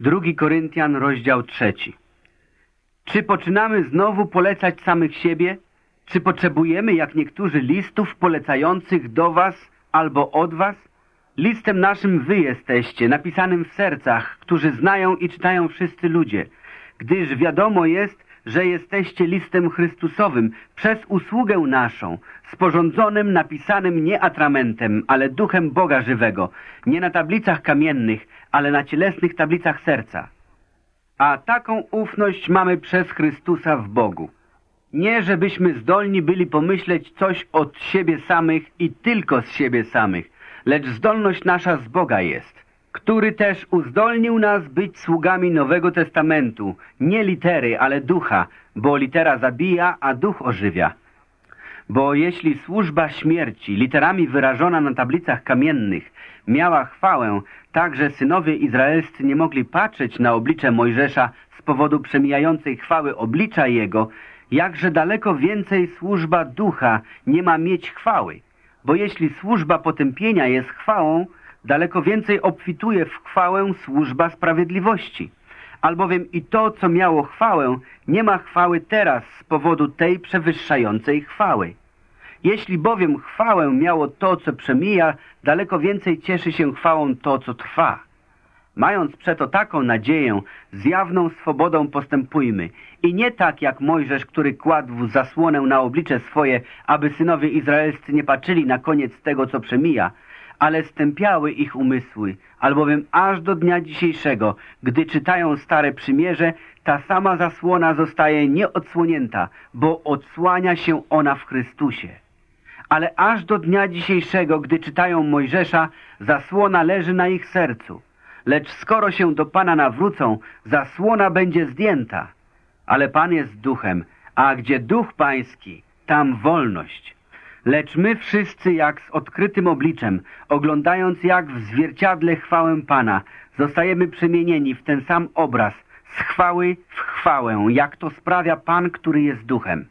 Drugi Koryntian, rozdział trzeci. Czy poczynamy znowu polecać samych siebie? Czy potrzebujemy, jak niektórzy, listów polecających do was albo od was? Listem naszym wy jesteście, napisanym w sercach, którzy znają i czytają wszyscy ludzie, gdyż wiadomo jest, że jesteście listem Chrystusowym przez usługę naszą, sporządzonym, napisanym nie atramentem, ale duchem Boga żywego, nie na tablicach kamiennych, ale na cielesnych tablicach serca. A taką ufność mamy przez Chrystusa w Bogu. Nie, żebyśmy zdolni byli pomyśleć coś od siebie samych i tylko z siebie samych, lecz zdolność nasza z Boga jest, który też uzdolnił nas być sługami Nowego Testamentu, nie litery, ale ducha, bo litera zabija, a duch ożywia. Bo jeśli służba śmierci, literami wyrażona na tablicach kamiennych, miała chwałę, tak że synowie izraelscy nie mogli patrzeć na oblicze Mojżesza z powodu przemijającej chwały oblicza jego, jakże daleko więcej służba ducha nie ma mieć chwały. Bo jeśli służba potępienia jest chwałą, daleko więcej obfituje w chwałę służba sprawiedliwości. Albowiem i to, co miało chwałę, nie ma chwały teraz z powodu tej przewyższającej chwały. Jeśli bowiem chwałę miało to, co przemija, daleko więcej cieszy się chwałą to, co trwa. Mając przeto taką nadzieję, z jawną swobodą postępujmy i nie tak jak Mojżesz, który kładł zasłonę na oblicze swoje, aby synowie izraelscy nie patrzyli na koniec tego, co przemija, ale stępiały ich umysły, albowiem aż do dnia dzisiejszego, gdy czytają Stare Przymierze, ta sama zasłona zostaje nieodsłonięta, bo odsłania się ona w Chrystusie. Ale aż do dnia dzisiejszego, gdy czytają Mojżesza, zasłona leży na ich sercu. Lecz skoro się do Pana nawrócą, zasłona będzie zdjęta. Ale Pan jest duchem, a gdzie duch pański, tam wolność. Lecz my wszyscy jak z odkrytym obliczem, oglądając jak w zwierciadle chwałę Pana, zostajemy przemienieni w ten sam obraz, z chwały w chwałę, jak to sprawia Pan, który jest duchem.